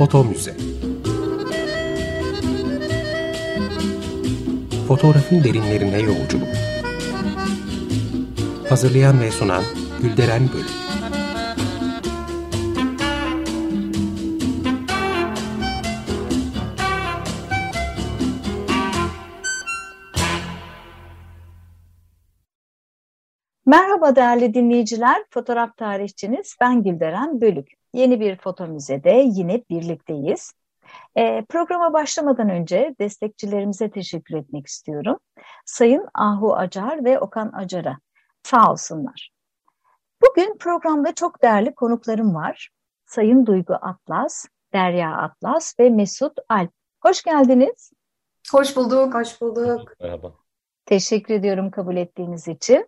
Foto Müze Fotoğrafın derinlerine yolculuk. Hazırlayan ve sunan Gülderen Bölük Merhaba değerli dinleyiciler, fotoğraf tarihçiniz ben Gülderen Bölük. Yeni bir foto müzede yine birlikteyiz. E, programa başlamadan önce destekçilerimize teşekkür etmek istiyorum. Sayın Ahu Acar ve Okan Acar'a sağ olsunlar. Bugün programda çok değerli konuklarım var. Sayın Duygu Atlas, Derya Atlas ve Mesut Alp. Hoş geldiniz. Hoş bulduk, hoş bulduk. Merhaba. Teşekkür ediyorum kabul ettiğiniz için.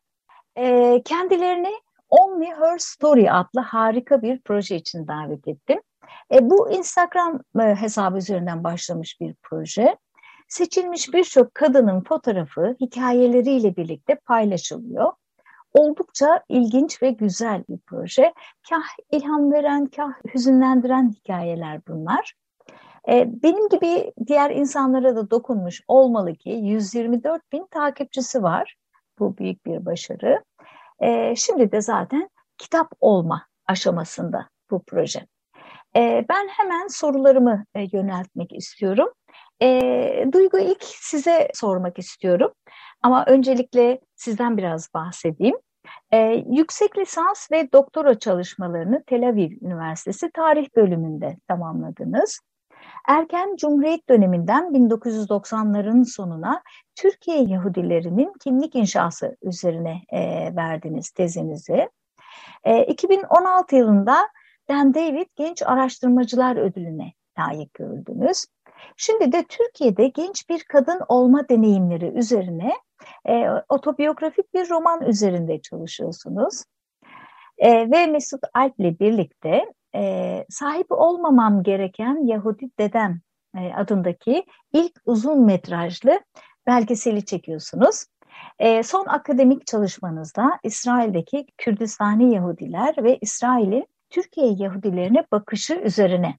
E, kendilerini Only Her Story adlı harika bir proje için davet ettim. E, bu Instagram e, hesabı üzerinden başlamış bir proje. Seçilmiş birçok kadının fotoğrafı hikayeleriyle birlikte paylaşılıyor. Oldukça ilginç ve güzel bir proje. Kah ilham veren, kah hüzünlendiren hikayeler bunlar. E, benim gibi diğer insanlara da dokunmuş olmalı ki 124 bin takipçisi var. Bu büyük bir başarı. E, şimdi de zaten kitap olma aşamasında bu proje. E, ben hemen sorularımı e, yöneltmek istiyorum. E, Duygu ilk size sormak istiyorum. Ama öncelikle sizden biraz bahsedeyim. E, yüksek lisans ve doktora çalışmalarını Tel Aviv Üniversitesi Tarih Bölümünde tamamladınız. Erken Cumhuriyet döneminden 1990'ların sonuna Türkiye Yahudilerinin kimlik inşası üzerine e, verdiniz tezinizi. E, 2016 yılında Dan David Genç Araştırmacılar Ödülü'ne layık görüldünüz. Şimdi de Türkiye'de genç bir kadın olma deneyimleri üzerine e, otobiyografik bir roman üzerinde çalışıyorsunuz. E, ve Mesut Alp ile birlikte e, sahip olmamam gereken Yahudi Dedem e, adındaki ilk uzun metrajlı belgeseli çekiyorsunuz. E, son akademik çalışmanızda İsrail'deki Kürdistani Yahudiler ve İsrail'in Türkiye Yahudilerine bakışı üzerine.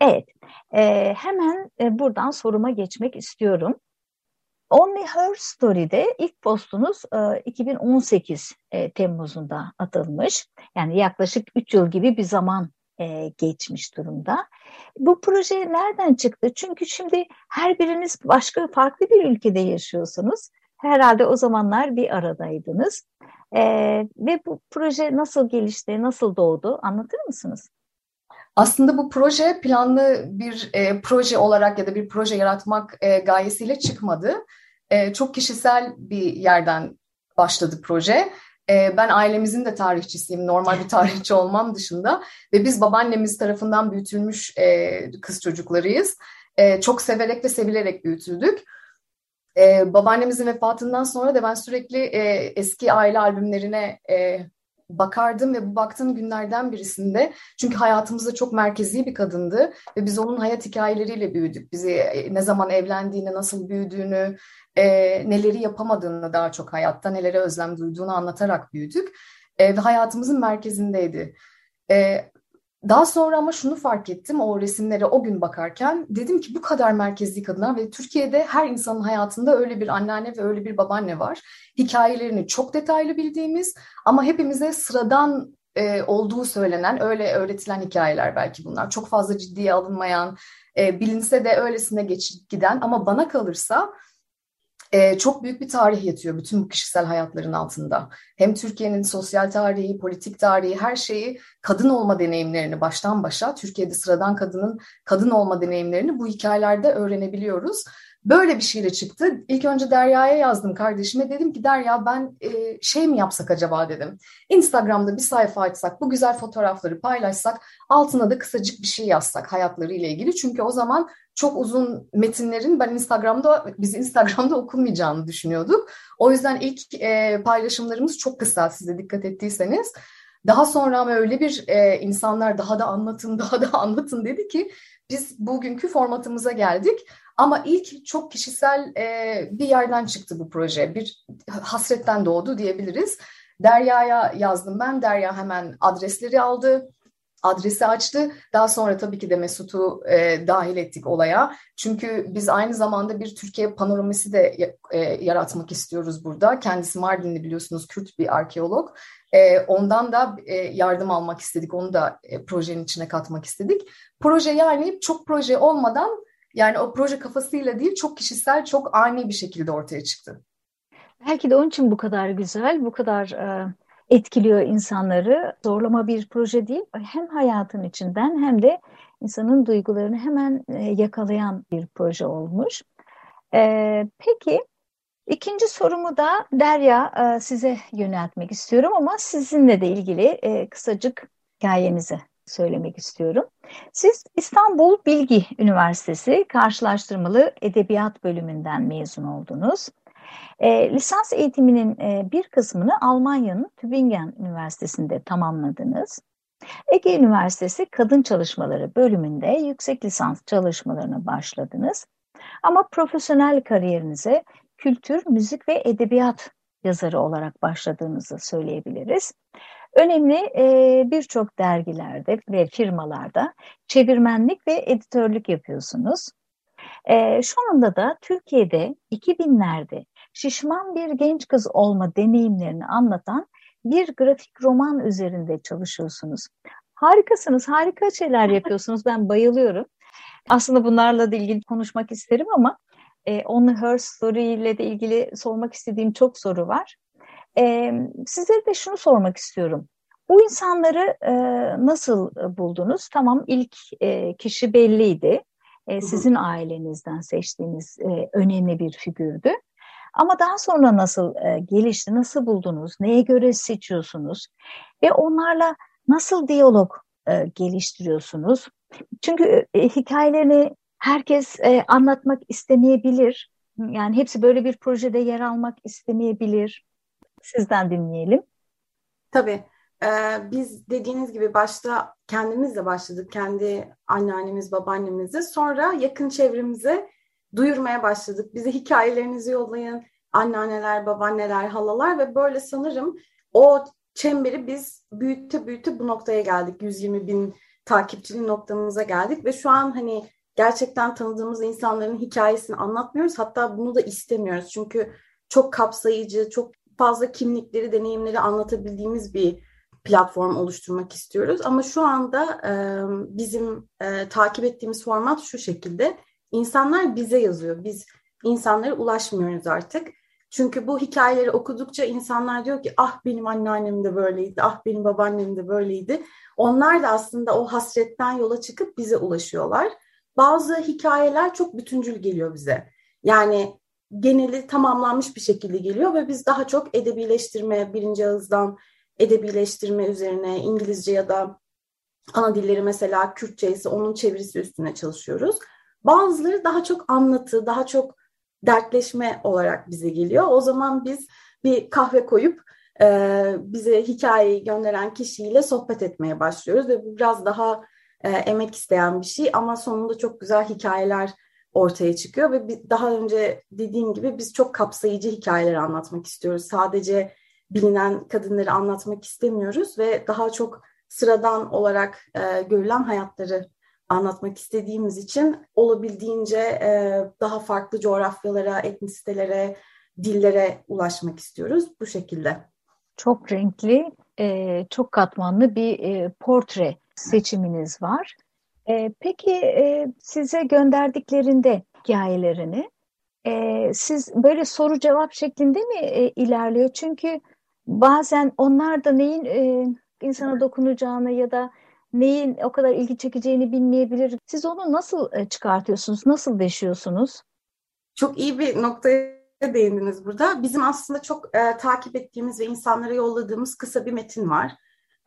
Evet, e, hemen e, buradan soruma geçmek istiyorum. Only Her Story'de ilk postunuz e, 2018 e, Temmuz'unda atılmış. Yani yaklaşık 3 yıl gibi bir zaman e, geçmiş durumda. Bu proje nereden çıktı? Çünkü şimdi her biriniz başka farklı bir ülkede yaşıyorsunuz. Herhalde o zamanlar bir aradaydınız. E, ve bu proje nasıl gelişti, nasıl doğdu anlatır mısınız? Aslında bu proje planlı bir e, proje olarak ya da bir proje yaratmak e, gayesiyle çıkmadı. E, çok kişisel bir yerden başladı proje. E, ben ailemizin de tarihçisiyim, normal bir tarihçi olmam dışında ve biz babaannemiz tarafından büyütülmüş e, kız çocuklarıyız. E, çok severek ve sevilerek büyütüldük. E, babaannemizin vefatından sonra da ben sürekli e, eski aile albümlerine e, bakardım ve bu baktığım günlerden birisinde çünkü hayatımızda çok merkezi bir kadındı ve biz onun hayat hikayeleriyle büyüdük. Bizi e, ne zaman evlendiğini, nasıl büyüdüğünü, e, neleri yapamadığını daha çok hayatta, nelere özlem duyduğunu anlatarak büyüdük. E, ve hayatımızın merkezindeydi. E, daha sonra ama şunu fark ettim o resimlere o gün bakarken dedim ki bu kadar merkezli kadınlar ve Türkiye'de her insanın hayatında öyle bir anneanne ve öyle bir babaanne var. Hikayelerini çok detaylı bildiğimiz ama hepimize sıradan e, olduğu söylenen öyle öğretilen hikayeler belki bunlar. Çok fazla ciddiye alınmayan, e, bilinse de öylesine geçip giden ama bana kalırsa e, çok büyük bir tarih yatıyor bütün bu kişisel hayatların altında. Hem Türkiye'nin sosyal tarihi, politik tarihi, her şeyi kadın olma deneyimlerini baştan başa, Türkiye'de sıradan kadının kadın olma deneyimlerini bu hikayelerde öğrenebiliyoruz. Böyle bir şeyle çıktı. İlk önce Derya'ya yazdım kardeşime. Dedim ki Derya ben e, şey mi yapsak acaba dedim. Instagram'da bir sayfa açsak, bu güzel fotoğrafları paylaşsak, altına da kısacık bir şey yazsak hayatlarıyla ilgili. Çünkü o zaman çok uzun metinlerin ben Instagram'da, biz Instagram'da okunmayacağını düşünüyorduk. O yüzden ilk e, paylaşımlarımız çok kısa size dikkat ettiyseniz. Daha sonra ama öyle bir e, insanlar daha da anlatın, daha da anlatın dedi ki biz bugünkü formatımıza geldik. Ama ilk çok kişisel e, bir yerden çıktı bu proje. Bir hasretten doğdu diyebiliriz. Derya'ya yazdım ben. Derya hemen adresleri aldı. adresi açtı. Daha sonra tabii ki de Mesut'u e, dahil ettik olaya. Çünkü biz aynı zamanda bir Türkiye panoramisi de e, yaratmak istiyoruz burada. Kendisi Mardinli biliyorsunuz Kürt bir arkeolog. E, ondan da e, yardım almak istedik. Onu da e, projenin içine katmak istedik. Proje yani çok proje olmadan yani o proje kafasıyla değil çok kişisel, çok ani bir şekilde ortaya çıktı. Belki de onun için bu kadar güzel, bu kadar e, etkiliyor insanları. Zorlama bir proje değil, hem hayatın içinden hem de insanın duygularını hemen e, yakalayan bir proje olmuş. E, peki, ikinci sorumu da Derya size yöneltmek istiyorum ama sizinle de ilgili kısacık hikayenizi söylemek istiyorum. Siz İstanbul Bilgi Üniversitesi Karşılaştırmalı Edebiyat Bölümünden mezun oldunuz. E, lisans eğitiminin e, bir kısmını Almanya'nın Tübingen Üniversitesi'nde tamamladınız. Ege Üniversitesi Kadın Çalışmaları bölümünde yüksek lisans çalışmalarına başladınız. Ama profesyonel kariyerinize kültür, müzik ve edebiyat yazarı olarak başladığınızı söyleyebiliriz. Önemli e, birçok dergilerde ve firmalarda çevirmenlik ve editörlük yapıyorsunuz. E, şu anda da Türkiye'de 2000'lerde şişman bir genç kız olma deneyimlerini anlatan bir grafik roman üzerinde çalışıyorsunuz. Harikasınız, harika şeyler yapıyorsunuz. Ben bayılıyorum. Aslında bunlarla da ilgili konuşmak isterim ama e, On Her Story ile de ilgili sormak istediğim çok soru var. E, size de şunu sormak istiyorum. Bu insanları e, nasıl buldunuz? Tamam ilk e, kişi belliydi. E, sizin ailenizden seçtiğiniz e, önemli bir figürdü. Ama daha sonra nasıl e, gelişti, nasıl buldunuz, neye göre seçiyorsunuz ve onlarla nasıl diyalog e, geliştiriyorsunuz? Çünkü e, hikayelerini herkes e, anlatmak istemeyebilir. Yani hepsi böyle bir projede yer almak istemeyebilir. Sizden dinleyelim. Tabii. Ee, biz dediğiniz gibi başta kendimizle başladık. Kendi anneannemiz, babaannemizle. Sonra yakın çevremize duyurmaya başladık. Bize hikayelerinizi yollayın. Anneanneler, babaanneler, halalar ve böyle sanırım o çemberi biz büyütte büyütte bu noktaya geldik. 120 bin takipçili noktamıza geldik ve şu an hani gerçekten tanıdığımız insanların hikayesini anlatmıyoruz. Hatta bunu da istemiyoruz. Çünkü çok kapsayıcı, çok fazla kimlikleri, deneyimleri anlatabildiğimiz bir platform oluşturmak istiyoruz. Ama şu anda e, bizim e, takip ettiğimiz format şu şekilde. İnsanlar bize yazıyor. Biz insanlara ulaşmıyoruz artık. Çünkü bu hikayeleri okudukça insanlar diyor ki ah benim anneannem de böyleydi, ah benim babaannem de böyleydi. Onlar da aslında o hasretten yola çıkıp bize ulaşıyorlar. Bazı hikayeler çok bütüncül geliyor bize. Yani geneli tamamlanmış bir şekilde geliyor ve biz daha çok edebileştirme, birinci ağızdan edebileştirme üzerine İngilizce ya da ana dilleri mesela Kürtçe ise onun çevirisi üstüne çalışıyoruz. Bazıları daha çok anlatı, daha çok dertleşme olarak bize geliyor. O zaman biz bir kahve koyup e, bize hikayeyi gönderen kişiyle sohbet etmeye başlıyoruz ve bu biraz daha e, emek isteyen bir şey ama sonunda çok güzel hikayeler ortaya çıkıyor ve daha önce dediğim gibi biz çok kapsayıcı hikayeler anlatmak istiyoruz. Sadece bilinen kadınları anlatmak istemiyoruz ve daha çok sıradan olarak e, görülen hayatları anlatmak istediğimiz için olabildiğince e, daha farklı coğrafyalara, etnisitelere, dillere ulaşmak istiyoruz bu şekilde. Çok renkli, e, çok katmanlı bir e, portre seçiminiz var. E, peki e, size gönderdiklerinde hikayelerini e, siz böyle soru cevap şeklinde mi e, ilerliyor? Çünkü bazen onlar da neyin e, insana dokunacağını ya da neyin o kadar ilgi çekeceğini bilmeyebilir. Siz onu nasıl e, çıkartıyorsunuz? Nasıl deşiyorsunuz? Çok iyi bir noktaya değindiniz burada. Bizim aslında çok e, takip ettiğimiz ve insanlara yolladığımız kısa bir metin var.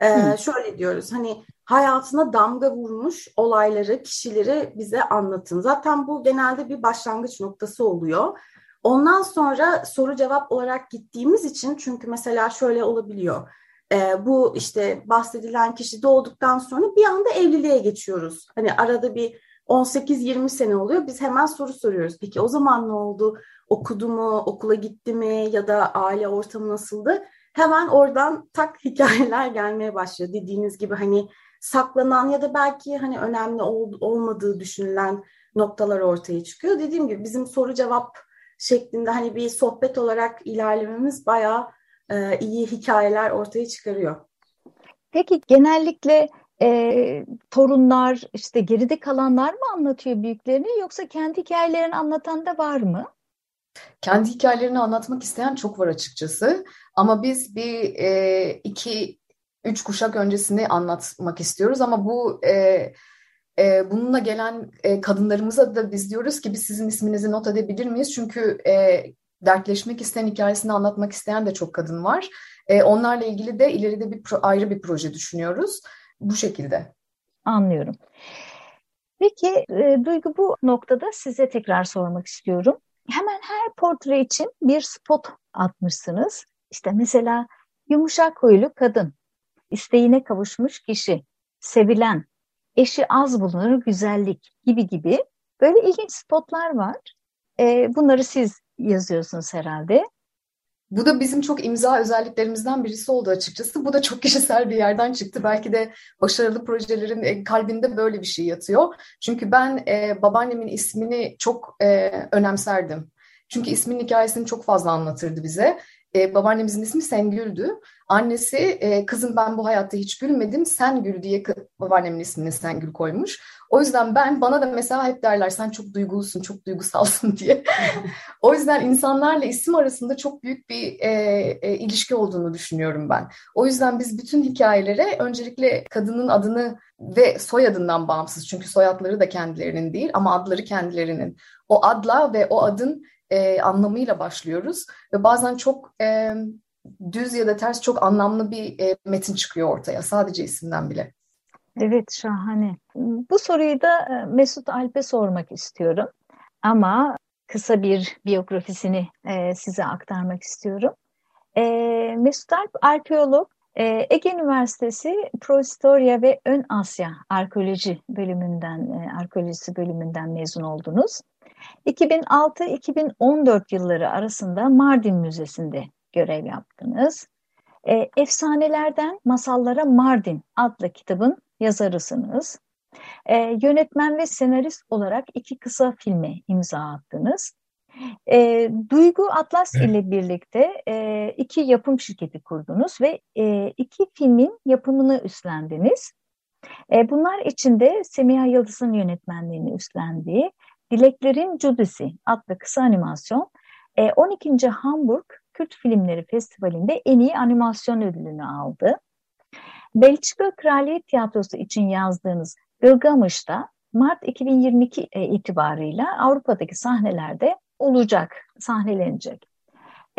E, şöyle diyoruz hani hayatına damga vurmuş olayları, kişileri bize anlatın. Zaten bu genelde bir başlangıç noktası oluyor. Ondan sonra soru cevap olarak gittiğimiz için çünkü mesela şöyle olabiliyor. E, bu işte bahsedilen kişi doğduktan sonra bir anda evliliğe geçiyoruz. Hani arada bir 18-20 sene oluyor. Biz hemen soru soruyoruz. Peki o zaman ne oldu? Okudu mu? Okula gitti mi? Ya da aile ortamı nasıldı? Hemen oradan tak hikayeler gelmeye başlıyor. Dediğiniz gibi hani saklanan ya da belki hani önemli ol, olmadığı düşünülen noktalar ortaya çıkıyor. Dediğim gibi bizim soru cevap şeklinde hani bir sohbet olarak ilerlememiz bayağı e, iyi hikayeler ortaya çıkarıyor. Peki genellikle e, torunlar işte geride kalanlar mı anlatıyor büyüklerini yoksa kendi hikayelerini anlatan da var mı? Kendi hikayelerini anlatmak isteyen çok var açıkçası. Ama biz bir e, iki, üç kuşak öncesini anlatmak istiyoruz. Ama bu e, e, bununla gelen e, kadınlarımıza da biz diyoruz ki biz sizin isminizi not edebilir miyiz? Çünkü e, dertleşmek isteyen, hikayesini anlatmak isteyen de çok kadın var. E, onlarla ilgili de ileride bir ayrı bir proje düşünüyoruz. Bu şekilde. Anlıyorum. Peki e, Duygu bu noktada size tekrar sormak istiyorum. Hemen her portre için bir spot atmışsınız. İşte mesela yumuşak huylu kadın, isteğine kavuşmuş kişi, sevilen, eşi az bulunur güzellik gibi gibi böyle ilginç spotlar var. E, bunları siz yazıyorsunuz herhalde. Bu da bizim çok imza özelliklerimizden birisi oldu açıkçası. Bu da çok kişisel bir yerden çıktı. Belki de başarılı projelerin e, kalbinde böyle bir şey yatıyor. Çünkü ben e, babaannemin ismini çok e, önemserdim. Çünkü ismin hikayesini çok fazla anlatırdı bize. E, babaannemizin ismi Sengül'dü. Annesi e, kızım ben bu hayatta hiç gülmedim sen gül diye babaannemin ismini Sengül koymuş. O yüzden ben bana da mesela hep derler sen çok duygulusun, çok duygusalsın diye. o yüzden insanlarla isim arasında çok büyük bir e, e, ilişki olduğunu düşünüyorum ben. O yüzden biz bütün hikayelere öncelikle kadının adını ve soyadından bağımsız çünkü soyadları da kendilerinin değil ama adları kendilerinin. O adla ve o adın e, anlamıyla başlıyoruz ve bazen çok e, düz ya da ters çok anlamlı bir e, metin çıkıyor ortaya sadece isimden bile. Evet şahane. Bu soruyu da e, Mesut Alp'e sormak istiyorum ama kısa bir biyografisini e, size aktarmak istiyorum. E, Mesut Alp arkeolog, Ege Üniversitesi Prohistoria ve Ön Asya Arkeoloji bölümünden, e, arkeolojisi bölümünden mezun oldunuz. 2006-2014 yılları arasında Mardin Müzesi'nde görev yaptınız. E, Efsanelerden Masallara Mardin adlı kitabın yazarısınız. E, yönetmen ve senarist olarak iki kısa filme imza attınız. E, Duygu Atlas ile birlikte e, iki yapım şirketi kurdunuz ve e, iki filmin yapımını üstlendiniz. E, bunlar içinde Semiha Yıldız'ın yönetmenliğini üstlendiği Dileklerin Judisi adlı kısa animasyon 12. E, Hamburg Kürt Filmleri Festivali'nde en iyi animasyon ödülünü aldı. Belçika Kraliyet Tiyatrosu için yazdığınız Gılgamış'ta Mart 2022 e, itibarıyla Avrupa'daki sahnelerde olacak, sahnelenecek.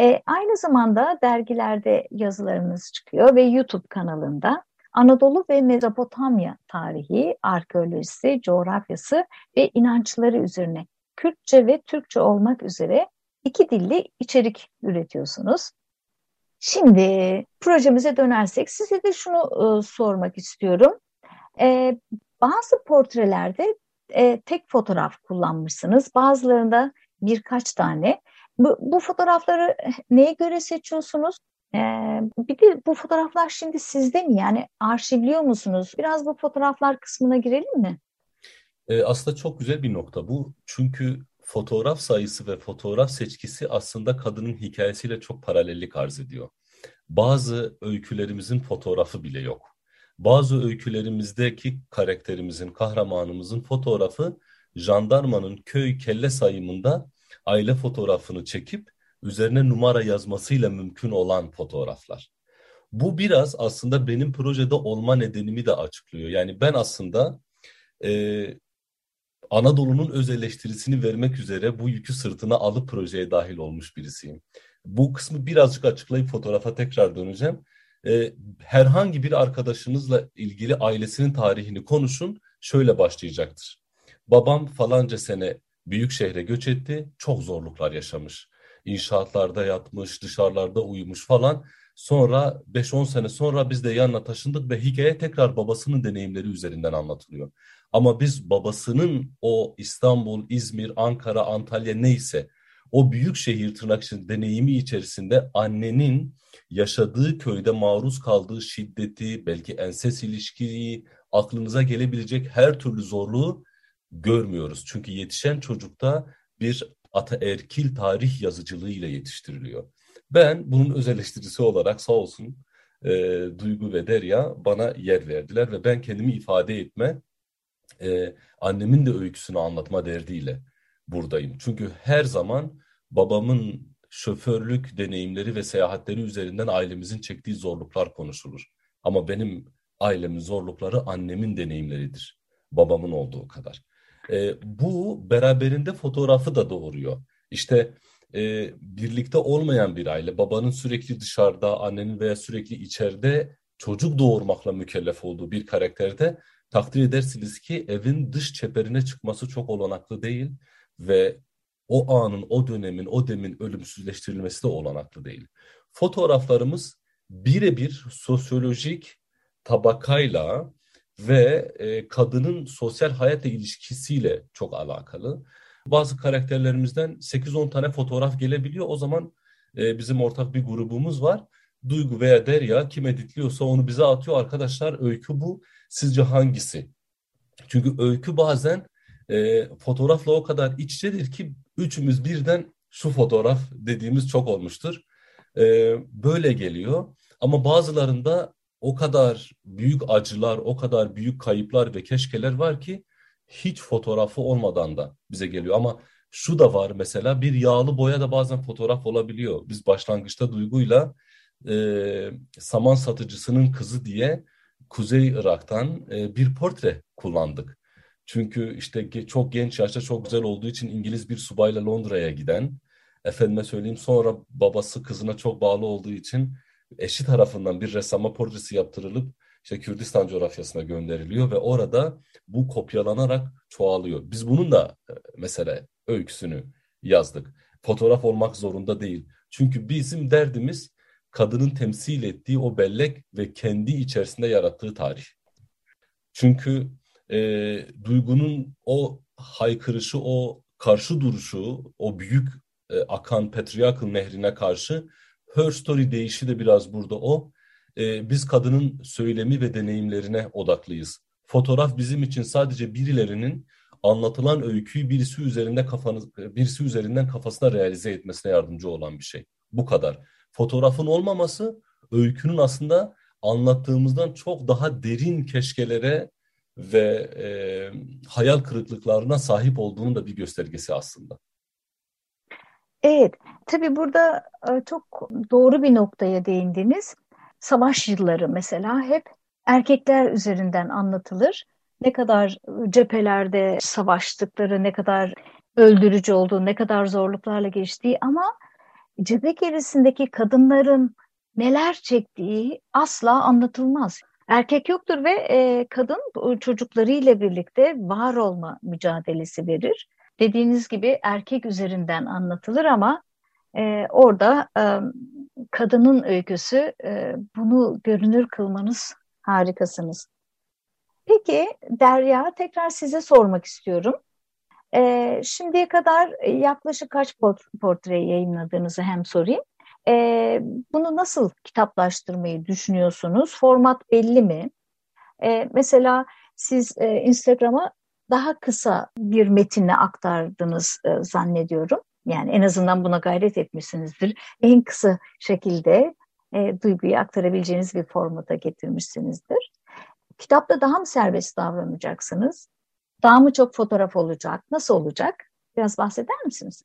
E, aynı zamanda dergilerde yazılarınız çıkıyor ve YouTube kanalında Anadolu ve Mezopotamya tarihi, arkeolojisi, coğrafyası ve inançları üzerine Kürtçe ve Türkçe olmak üzere iki dilli içerik üretiyorsunuz. Şimdi projemize dönersek size de şunu e, sormak istiyorum. E, bazı portrelerde e, tek fotoğraf kullanmışsınız. Bazılarında birkaç tane. Bu, bu fotoğrafları neye göre seçiyorsunuz? Ee, bir de bu fotoğraflar şimdi sizde mi? Yani arşivliyor musunuz? Biraz bu fotoğraflar kısmına girelim mi? Ee, aslında çok güzel bir nokta bu. Çünkü fotoğraf sayısı ve fotoğraf seçkisi aslında kadının hikayesiyle çok paralellik arz ediyor. Bazı öykülerimizin fotoğrafı bile yok. Bazı öykülerimizdeki karakterimizin, kahramanımızın fotoğrafı jandarmanın köy kelle sayımında aile fotoğrafını çekip üzerine numara yazmasıyla mümkün olan fotoğraflar. Bu biraz aslında benim projede olma nedenimi de açıklıyor. Yani ben aslında e, Anadolu'nun öz eleştirisini vermek üzere bu yükü sırtına alıp projeye dahil olmuş birisiyim. Bu kısmı birazcık açıklayıp fotoğrafa tekrar döneceğim. Ee, herhangi bir arkadaşınızla ilgili ailesinin tarihini konuşun, şöyle başlayacaktır. Babam falanca sene büyük şehre göç etti, çok zorluklar yaşamış. İnşaatlarda yatmış, dışarılarda uyumuş falan. Sonra 5-10 sene sonra biz de yanına taşındık ve hikaye tekrar babasının deneyimleri üzerinden anlatılıyor. Ama biz babasının o İstanbul, İzmir, Ankara, Antalya neyse o büyük şehir tırnak için deneyimi içerisinde annenin yaşadığı köyde maruz kaldığı şiddeti, belki enses ilişkiyi, aklınıza gelebilecek her türlü zorluğu görmüyoruz. Çünkü yetişen çocukta bir ataerkil tarih yazıcılığı ile yetiştiriliyor. Ben bunun öz eleştirisi olarak sağ olsun e, Duygu ve Derya bana yer verdiler ve ben kendimi ifade etme, e, annemin de öyküsünü anlatma derdiyle buradayım. Çünkü her zaman babamın şoförlük deneyimleri ve seyahatleri üzerinden ailemizin çektiği zorluklar konuşulur. Ama benim ailemin zorlukları annemin deneyimleridir. Babamın olduğu kadar. E, bu beraberinde fotoğrafı da doğuruyor. İşte e, birlikte olmayan bir aile, babanın sürekli dışarıda, annenin veya sürekli içeride çocuk doğurmakla mükellef olduğu bir karakterde takdir edersiniz ki evin dış çeperine çıkması çok olanaklı değil ve o anın, o dönemin, o demin ölümsüzleştirilmesi de olanaklı değil. Fotoğraflarımız birebir sosyolojik tabakayla ve e, kadının sosyal hayatla ilişkisiyle çok alakalı. Bazı karakterlerimizden 8-10 tane fotoğraf gelebiliyor. O zaman e, bizim ortak bir grubumuz var. Duygu veya Derya kim editliyorsa onu bize atıyor. Arkadaşlar öykü bu. Sizce hangisi? Çünkü öykü bazen e, fotoğrafla o kadar iç içedir ki üçümüz birden şu fotoğraf dediğimiz çok olmuştur. E, böyle geliyor. Ama bazılarında o kadar büyük acılar, o kadar büyük kayıplar ve keşkeler var ki hiç fotoğrafı olmadan da bize geliyor. Ama şu da var mesela bir yağlı boya da bazen fotoğraf olabiliyor. Biz başlangıçta duyguyla e, saman satıcısının kızı diye Kuzey Irak'tan e, bir portre kullandık. Çünkü işte çok genç yaşta çok güzel olduğu için İngiliz bir subayla Londra'ya giden, efendime söyleyeyim sonra babası kızına çok bağlı olduğu için eşi tarafından bir ressama portresi yaptırılıp işte Kürdistan coğrafyasına gönderiliyor ve orada bu kopyalanarak çoğalıyor. Biz bunun da e, mesela öyküsünü yazdık. Fotoğraf olmak zorunda değil. Çünkü bizim derdimiz kadının temsil ettiği o bellek ve kendi içerisinde yarattığı tarih. Çünkü e, duygunun o haykırışı, o karşı duruşu, o büyük e, akan Patriarchal nehrine karşı Her Story değişi de biraz burada o. E, biz kadının söylemi ve deneyimlerine odaklıyız. Fotoğraf bizim için sadece birilerinin anlatılan öyküyü birisi üzerinde kafanız birisi üzerinden kafasına realize etmesine yardımcı olan bir şey. Bu kadar. Fotoğrafın olmaması öykünün aslında anlattığımızdan çok daha derin keşkelere ve e, hayal kırıklıklarına sahip olduğunun da bir göstergesi aslında. Evet, tabii burada e, çok doğru bir noktaya değindiniz. Savaş yılları mesela hep erkekler üzerinden anlatılır. Ne kadar cephelerde savaştıkları, ne kadar öldürücü olduğu, ne kadar zorluklarla geçtiği ama cephe gerisindeki kadınların neler çektiği asla anlatılmaz. Erkek yoktur ve e, kadın çocuklarıyla birlikte var olma mücadelesi verir. Dediğiniz gibi erkek üzerinden anlatılır ama e, orada e, kadının öyküsü e, bunu görünür kılmanız harikasınız. Peki Derya tekrar size sormak istiyorum. E, şimdiye kadar yaklaşık kaç portre yayınladığınızı hem sorayım. E, bunu nasıl kitaplaştırmayı düşünüyorsunuz? Format belli mi? E, mesela siz e, Instagram'a daha kısa bir metinle aktardınız e, zannediyorum. Yani en azından buna gayret etmişsinizdir. En kısa şekilde e, duyguyu aktarabileceğiniz bir formata getirmişsinizdir. Kitapta daha mı serbest davranacaksınız? Daha mı çok fotoğraf olacak? Nasıl olacak? Biraz bahseder misiniz?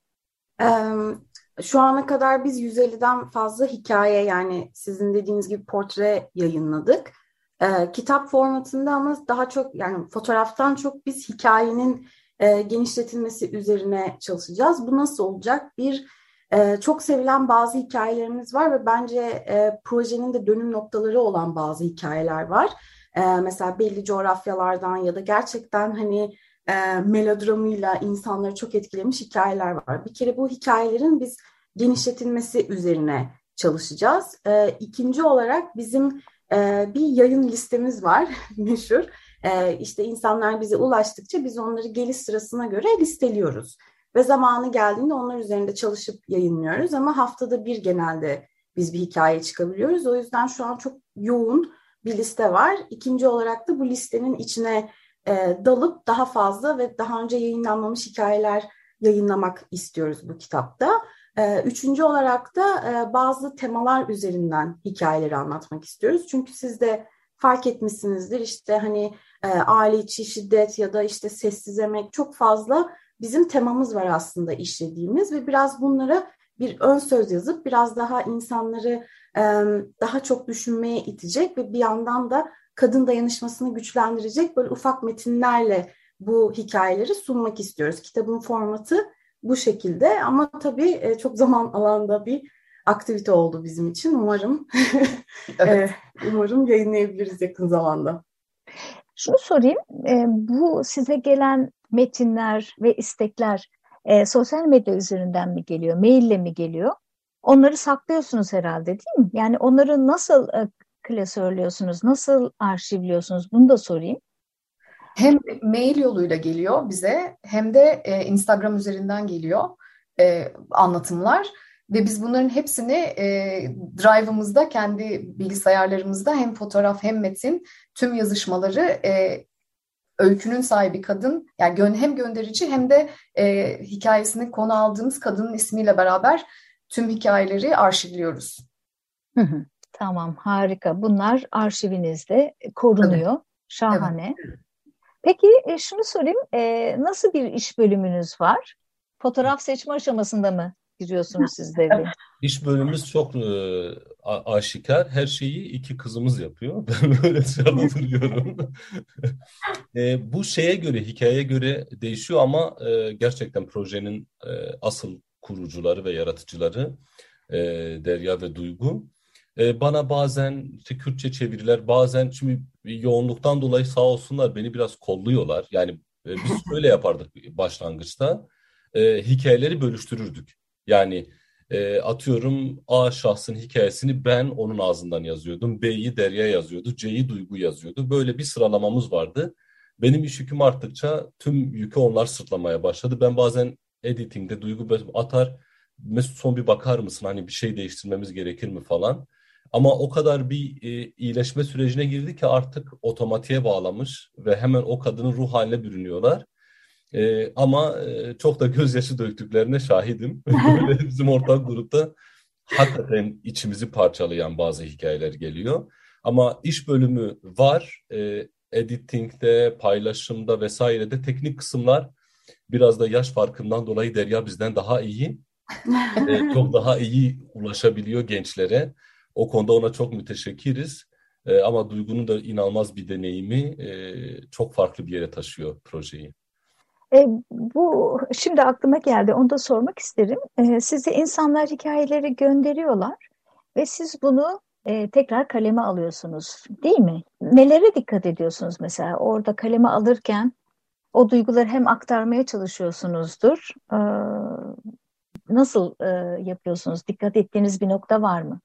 Şu ana kadar biz 150'den fazla hikaye yani sizin dediğiniz gibi portre yayınladık. Ee, kitap formatında ama daha çok yani fotoğraftan çok biz hikayenin e, genişletilmesi üzerine çalışacağız. Bu nasıl olacak? Bir e, çok sevilen bazı hikayelerimiz var ve bence e, projenin de dönüm noktaları olan bazı hikayeler var. E, mesela belli coğrafyalardan ya da gerçekten hani e, melodramıyla insanları çok etkilemiş hikayeler var. Bir kere bu hikayelerin biz genişletilmesi üzerine çalışacağız. E, ikinci olarak bizim e, bir yayın listemiz var meşhur. E, işte insanlar bize ulaştıkça biz onları geliş sırasına göre listeliyoruz. Ve zamanı geldiğinde onlar üzerinde çalışıp yayınlıyoruz ama haftada bir genelde biz bir hikaye çıkabiliyoruz. O yüzden şu an çok yoğun bir liste var. İkinci olarak da bu listenin içine e, dalıp daha fazla ve daha önce yayınlanmamış hikayeler yayınlamak istiyoruz bu kitapta. E, üçüncü olarak da e, bazı temalar üzerinden hikayeleri anlatmak istiyoruz. Çünkü siz de fark etmişsinizdir işte hani e, aile içi şiddet ya da işte sessiz emek çok fazla bizim temamız var aslında işlediğimiz ve biraz bunlara bir ön söz yazıp biraz daha insanları e, daha çok düşünmeye itecek ve bir yandan da kadın dayanışmasını güçlendirecek böyle ufak metinlerle bu hikayeleri sunmak istiyoruz. Kitabın formatı bu şekilde ama tabii e, çok zaman alanda bir aktivite oldu bizim için. Umarım evet. umarım yayınlayabiliriz yakın zamanda. Şunu sorayım, e, bu size gelen metinler ve istekler e, sosyal medya üzerinden mi geliyor, maille mi geliyor? Onları saklıyorsunuz herhalde değil mi? Yani onları nasıl e, klasörlüyorsunuz, nasıl arşivliyorsunuz? Bunu da sorayım. Hem mail yoluyla geliyor bize hem de e, Instagram üzerinden geliyor e, anlatımlar. Ve biz bunların hepsini e, Drive'ımızda, kendi bilgisayarlarımızda hem fotoğraf hem metin tüm yazışmaları e, öykünün sahibi kadın, yani gö hem gönderici hem de e, hikayesini konu aldığımız kadının ismiyle beraber tüm hikayeleri arşivliyoruz. Hı hı, tamam, harika. Bunlar arşivinizde korunuyor. Evet. Şahane. Evet. Peki e, şunu sorayım, e, nasıl bir iş bölümünüz var? Fotoğraf seçme aşamasında mı giriyorsunuz siz de? İş bölümümüz çok e, aşikar. Her şeyi iki kızımız yapıyor. Ben böyle hatırlıyorum. e, bu şeye göre, hikayeye göre değişiyor ama e, gerçekten projenin e, asıl kurucuları ve yaratıcıları e, Derya ve Duygu. E, bana bazen işte Kürtçe çeviriler, bazen şimdi yoğunluktan dolayı sağ olsunlar beni biraz kolluyorlar. Yani e, biz şöyle yapardık başlangıçta. E, hikayeleri bölüştürürdük. Yani e, atıyorum A şahsın hikayesini ben onun ağzından yazıyordum. B'yi Derya yazıyordu. C'yi Duygu yazıyordu. Böyle bir sıralamamız vardı. Benim iş yüküm arttıkça tüm yükü onlar sırtlamaya başladı. Ben bazen editingde Duygu atar. Mesut son bir bakar mısın? Hani bir şey değiştirmemiz gerekir mi falan. Ama o kadar bir e, iyileşme sürecine girdi ki artık otomatiğe bağlamış ve hemen o kadının ruh haline bürünüyorlar. E, ama e, çok da gözyaşı döktüklerine şahidim. Bizim ortak grupta hakikaten içimizi parçalayan bazı hikayeler geliyor. Ama iş bölümü var. E, editingde, paylaşımda vesairede teknik kısımlar biraz da yaş farkından dolayı Derya bizden daha iyi. e, çok daha iyi ulaşabiliyor gençlere. O konuda ona çok müteşekkiriz. E, ama Duygu'nun da inanılmaz bir deneyimi e, çok farklı bir yere taşıyor projeyi. E, bu şimdi aklıma geldi. Onu da sormak isterim. E, size insanlar hikayeleri gönderiyorlar ve siz bunu e, tekrar kaleme alıyorsunuz, değil mi? Nelere dikkat ediyorsunuz mesela? Orada kaleme alırken o duyguları hem aktarmaya çalışıyorsunuzdur. E, nasıl e, yapıyorsunuz? Dikkat ettiğiniz bir nokta var mı?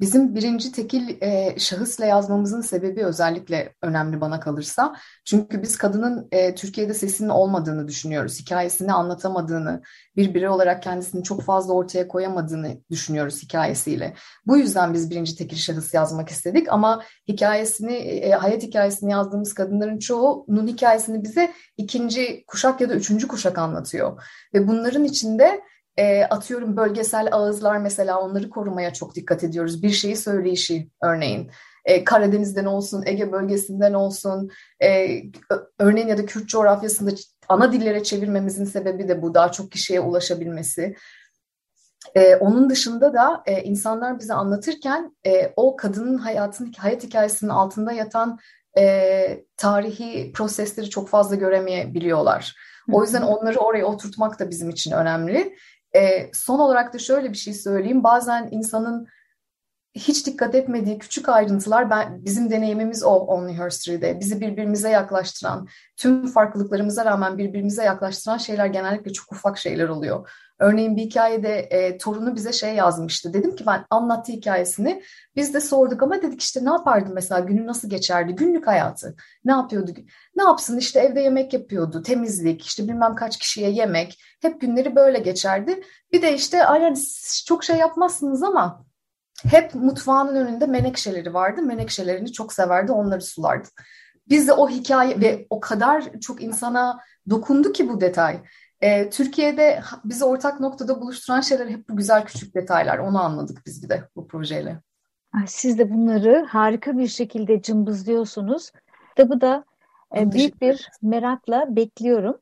Bizim birinci tekil e, şahısla yazmamızın sebebi özellikle önemli bana kalırsa. Çünkü biz kadının e, Türkiye'de sesinin olmadığını düşünüyoruz. Hikayesini anlatamadığını, bir birey olarak kendisini çok fazla ortaya koyamadığını düşünüyoruz hikayesiyle. Bu yüzden biz birinci tekil şahıs yazmak istedik ama hikayesini, e, hayat hikayesini yazdığımız kadınların çoğunun hikayesini bize ikinci kuşak ya da üçüncü kuşak anlatıyor. Ve bunların içinde e, atıyorum bölgesel ağızlar mesela onları korumaya çok dikkat ediyoruz. Bir şeyi söyleyişi örneğin. E, Karadeniz'den olsun, Ege bölgesinden olsun, e, örneğin ya da Kürt coğrafyasında ana dillere çevirmemizin sebebi de bu. Daha çok kişiye ulaşabilmesi. E, onun dışında da e, insanlar bize anlatırken e, o kadının hayatın hayat hikayesinin altında yatan e, tarihi prosesleri çok fazla göremeyebiliyorlar. O yüzden onları oraya oturtmak da bizim için önemli. E, son olarak da şöyle bir şey söyleyeyim. Bazen insanın hiç dikkat etmediği küçük ayrıntılar ben bizim deneyimimiz o Only Her Story'de. Bizi birbirimize yaklaştıran, tüm farklılıklarımıza rağmen birbirimize yaklaştıran şeyler genellikle çok ufak şeyler oluyor. Örneğin bir hikayede e, torunu bize şey yazmıştı. Dedim ki ben anlattığı hikayesini biz de sorduk ama dedik işte ne yapardın mesela günü nasıl geçerdi? Günlük hayatı ne yapıyordu? Ne yapsın işte evde yemek yapıyordu, temizlik, işte bilmem kaç kişiye yemek. Hep günleri böyle geçerdi. Bir de işte aynen çok şey yapmazsınız ama hep mutfağının önünde menekşeleri vardı. Menekşelerini çok severdi, onları sulardı. Biz de o hikaye ve o kadar çok insana dokundu ki bu detay. Ee, Türkiye'de bizi ortak noktada buluşturan şeyler hep bu güzel küçük detaylar. Onu anladık biz bir de bu projeyle. Siz de bunları harika bir şekilde cımbızlıyorsunuz. Kitabı da e, büyük bir merakla bekliyorum.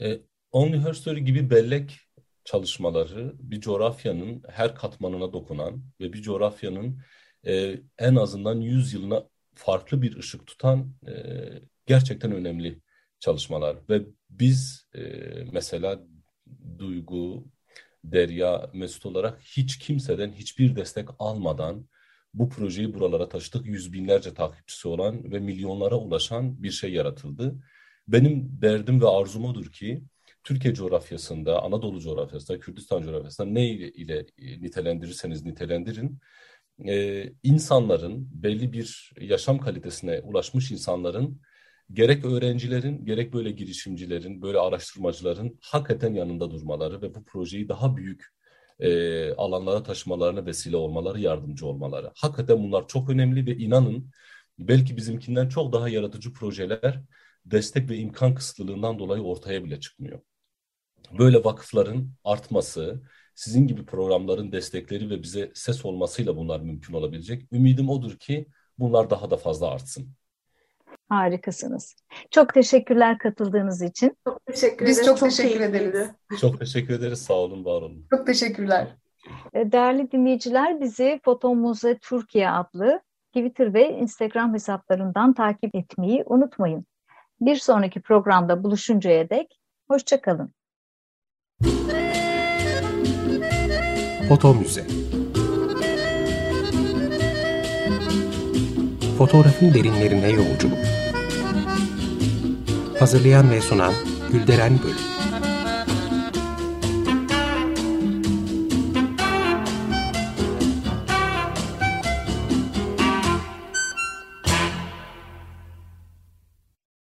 E, Only Her Story gibi bellek çalışmaları bir coğrafyanın her katmanına dokunan ve bir coğrafyanın e, en azından 100 yılına farklı bir ışık tutan e, gerçekten önemli çalışmalar. Ve biz e, mesela Duygu, Derya, Mesut olarak hiç kimseden hiçbir destek almadan bu projeyi buralara taşıdık. Yüz binlerce takipçisi olan ve milyonlara ulaşan bir şey yaratıldı. Benim derdim ve arzum odur ki Türkiye coğrafyasında, Anadolu coğrafyasında, Kürdistan coğrafyasında ne ile, nitelendirirseniz nitelendirin, e, insanların belli bir yaşam kalitesine ulaşmış insanların gerek öğrencilerin, gerek böyle girişimcilerin, böyle araştırmacıların hakikaten yanında durmaları ve bu projeyi daha büyük e, alanlara taşımalarına vesile olmaları, yardımcı olmaları. Hakikaten bunlar çok önemli ve inanın belki bizimkinden çok daha yaratıcı projeler destek ve imkan kısıtlılığından dolayı ortaya bile çıkmıyor. Böyle vakıfların artması, sizin gibi programların destekleri ve bize ses olmasıyla bunlar mümkün olabilecek. Ümidim odur ki bunlar daha da fazla artsın. Harikasınız. Çok teşekkürler katıldığınız için. Çok teşekkür Biz ederiz. çok, çok teşekkür ederiz. Çok teşekkür ederiz. Sağ olun, var olun. Çok teşekkürler. E, değerli dinleyiciler bizi Fotomuze Türkiye adlı Twitter ve Instagram hesaplarından takip etmeyi unutmayın. Bir sonraki programda buluşuncaya dek hoşçakalın. Foto Müze Fotoğrafın derinlerine yolculuk Hazırlayan ve sunan Gülderen Bölüm